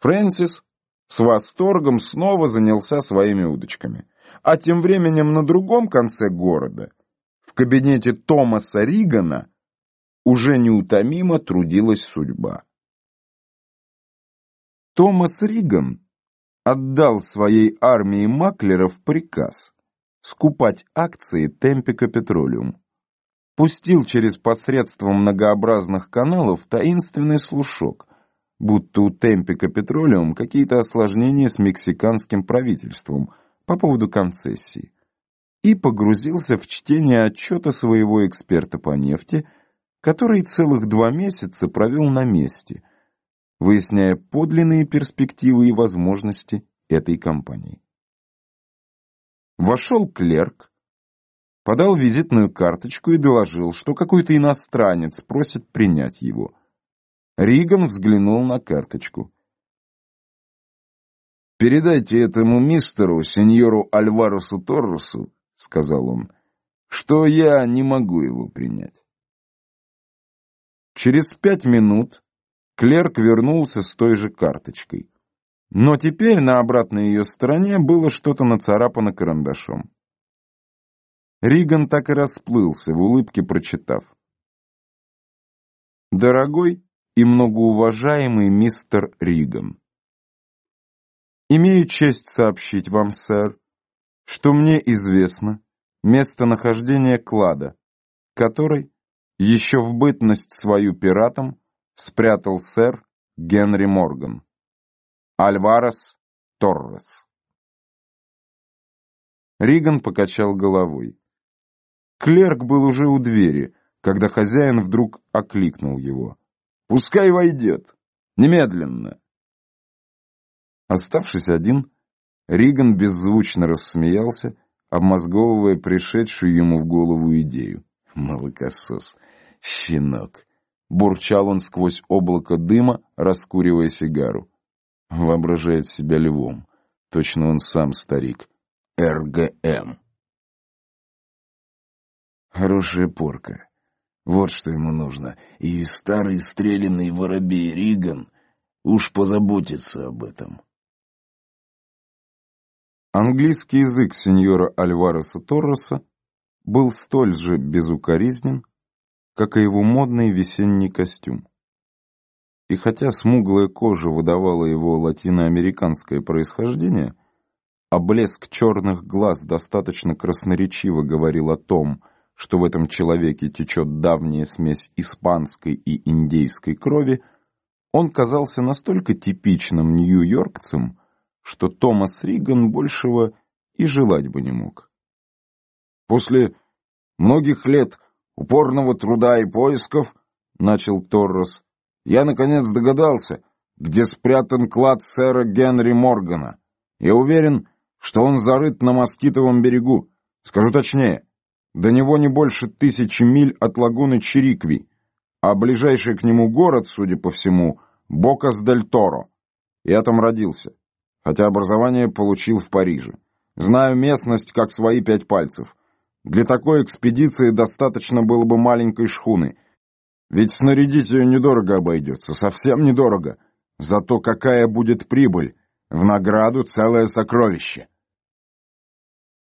Фрэнсис с восторгом снова занялся своими удочками. А тем временем на другом конце города, в кабинете Томаса Ригана, уже неутомимо трудилась судьба. Томас Риган отдал своей армии маклеров приказ скупать акции Темпика Петролиум. Пустил через посредство многообразных каналов таинственный слушок, будто у Темпика Петролиум какие-то осложнения с мексиканским правительством по поводу концессии, и погрузился в чтение отчета своего эксперта по нефти, который целых два месяца провел на месте, выясняя подлинные перспективы и возможности этой компании. Вошел клерк, подал визитную карточку и доложил, что какой-то иностранец просит принять его. Риган взглянул на карточку. «Передайте этому мистеру, сеньору Альварусу Торресу, — сказал он, — что я не могу его принять». Через пять минут клерк вернулся с той же карточкой. Но теперь на обратной ее стороне было что-то нацарапано карандашом. Риган так и расплылся, в улыбке прочитав. «Дорогой и многоуважаемый мистер Риган, имею честь сообщить вам, сэр, что мне известно местонахождение клада, который, еще в бытность свою пиратом, спрятал сэр Генри Морган. Альварес Торрес. Риган покачал головой. Клерк был уже у двери, когда хозяин вдруг окликнул его. «Пускай войдет! Немедленно!» Оставшись один, Риган беззвучно рассмеялся, обмозговывая пришедшую ему в голову идею. «Молокосос! Щенок!» Бурчал он сквозь облако дыма, раскуривая сигару. Воображает себя львом. Точно он сам старик. РГМ. Хорошая порка. Вот что ему нужно. И старый стрелянный воробей Риган уж позаботится об этом. Английский язык сеньора Альвареса Торреса был столь же безукоризнен, как и его модный весенний костюм. И хотя смуглая кожа выдавала его латиноамериканское происхождение, а блеск черных глаз достаточно красноречиво говорил о том, что в этом человеке течет давняя смесь испанской и индейской крови, он казался настолько типичным нью-йоркцем, что Томас Риган большего и желать бы не мог. После многих лет упорного труда и поисков, начал Торрес, я, наконец, догадался, где спрятан клад сэра Генри Моргана. Я уверен, что он зарыт на Москитовом берегу. Скажу точнее, до него не больше тысячи миль от лагуны Чирикви, а ближайший к нему город, судя по всему, Бокас-дель-Торо. Я там родился, хотя образование получил в Париже. Знаю местность как свои пять пальцев. Для такой экспедиции достаточно было бы маленькой шхуны — ведь снарядить ее недорого обойдется, совсем недорого. Зато какая будет прибыль? В награду целое сокровище.